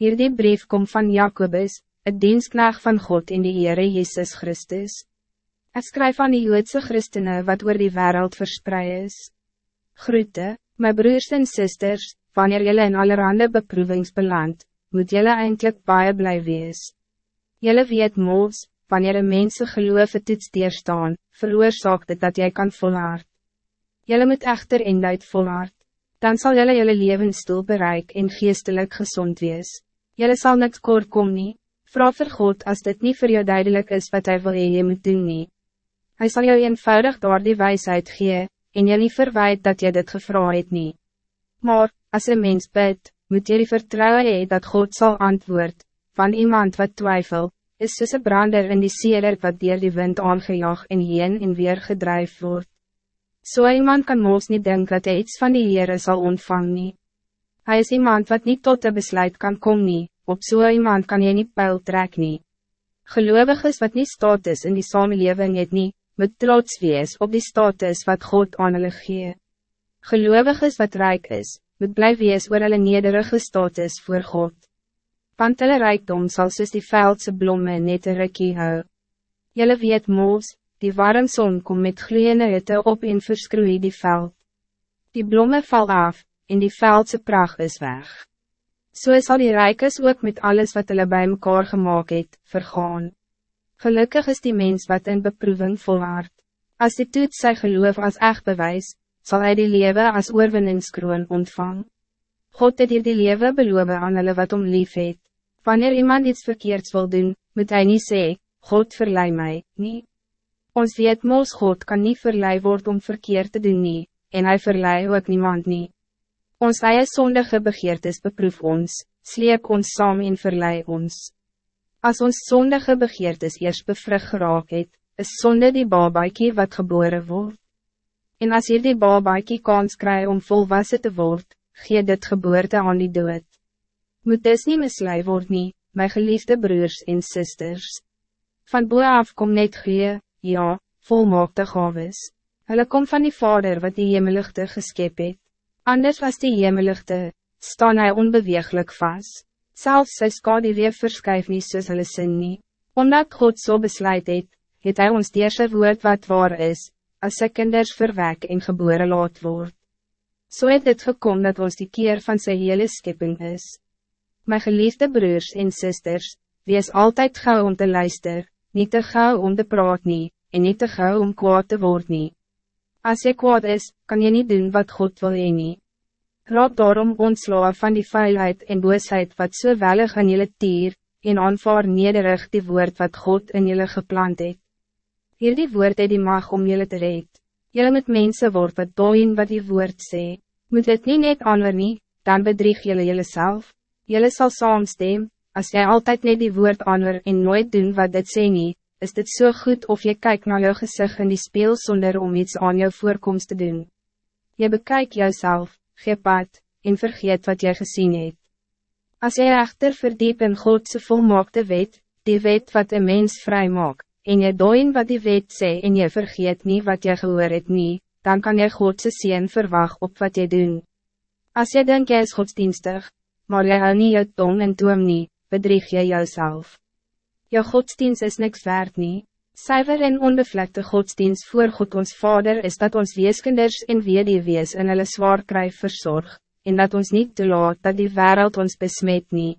Hierdie brief komt van Jacobus, het dienstknaag van God in die Heere Jezus Christus. Ik schrijf aan die Joodse christenen wat oor die wereld verspreid is. Groete, my broers en sisters, wanneer jullie in allerhande beproevings beland, moet jullie eindelijk baie blij wees. Jullie weet moos, wanneer een mens geloof het iets deerstaan, veroorzaakt het dat jij kan volhard. Jullie moet echter in volhard, dan zal jullie jullie levensdoel bereik en geestelijk gezond wees. Jullie zal niks kort kom nie, vraag vir God als dit niet voor jou duidelijk is wat hij wil en je moet doen nie. Hy sal jou eenvoudig door die wijsheid gee, en jy nie verwijt dat je dit gevraagd het nie. Maar, als een mens bid, moet jy die vertrouwen hee dat God zal antwoord, van iemand wat twijfel, is soos een brander in die seerder wat dier die wind aangejaag en heen en weer gedrijf wordt. So iemand kan moos niet denken dat hij iets van die Heere zal ontvangen. Hij is iemand wat niet tot de besluit kan komen, op so iemand kan je niet pijl trek nie. Gelovig is wat niet status in die samenleving het nie, moet trots wees op die status wat God aan hulle gee. Gelovig is wat rijk is, moet blij wees oor hulle nederige status voor God. Want hulle rijkdom sal soos die veldse blomme net een rikkie hou. Julle weet moos, die warm zon kom met gloeiende hitte op en verskroei die veld. Die blomme val af, en die veldse pracht is weg. So is al die rijkes ook met alles wat hulle bij mekaar gemaakt het, vergaan. Gelukkig is die mens wat in beproeving volhard. Als die toet sy geloof als echt bewijs, zal hij die leven als oorwinningskroon ontvang. God het hier die leven beloven aan hulle wat om lief het. Wanneer iemand iets verkeerds wil doen, moet hij niet zeggen, God verlei mij, niet. Ons weet moos God kan niet verlei worden om verkeerd te doen nie, en hij verlei ook niemand niet. Ons eie sondige begeertes beproef ons, sleep ons saam en verlei ons. Als ons sondige begeertes eerst bevrug geraak het, is sonde die babaikie wat geboren wordt. En als hier die babaikie kans kry om volwassen te worden, gee dit geboorte aan die dood. Moet dis nie mislui word nie, my geliefde broers en sisters. Van boe af kom net gee, ja, volmaakte gaves. Hulle kom van die vader wat die hemeligte geskep het. Anders was die hemeligte, staan hij onbeweeglijk vast. Zelfs sy skade weer verskuif nie soos hulle sin nie. Omdat God zo so besluit het, het hy ons deerse woord wat waar is, als sy kinders verwek en geboren laat word. So het het gekom dat ons die keer van sy hele skipping is. My geliefde broers en sisters, wees altijd gauw om te luister, niet te gauw om te praat nie, en niet te gauw om kwaad te word nie. Als je kwaad is, kan je niet doen wat God wil en nie. Raad daarom ontslaan van die vuilheid en boosheid wat so wellig in jullie tier, en aanvaar nederig die woord wat God in jullie geplant het. Hier die woord het die mag om jullie te red. Jullie met mensen word wat dooien wat die woord sê. Moet het niet net aanwer nie, dan bedrieg jullie jullie zelf. Jullie zal saamstem, als jij altijd net die woord aanwer en nooit doen wat dit sê nie, is dit zo so goed of je kijkt naar jou gezicht in die speel zonder om iets aan jou voorkomst te doen. Je bekijkt jouzelf, gee pad, en vergeet wat je gezien hebt. Als je echter verdiep in Godse volmaakte wet, die wet wat een mens vrij maakt, en je dooien wat die wet sê en je vergeet niet wat je gehoor het nie, dan kan je Godse zien verwacht op wat je doen. Als je denkt jy is godsdienstig, maar jy hou nie jou tong en toom nie, bedrieg jy jouself. Jou godsdienst is niks waard nie. Cijfer en onbevlekte godsdienst voor God ons Vader is dat ons weeskinders en wees in hulle zwaar krijg verzorg, en dat ons niet toelaat dat die wereld ons besmet niet.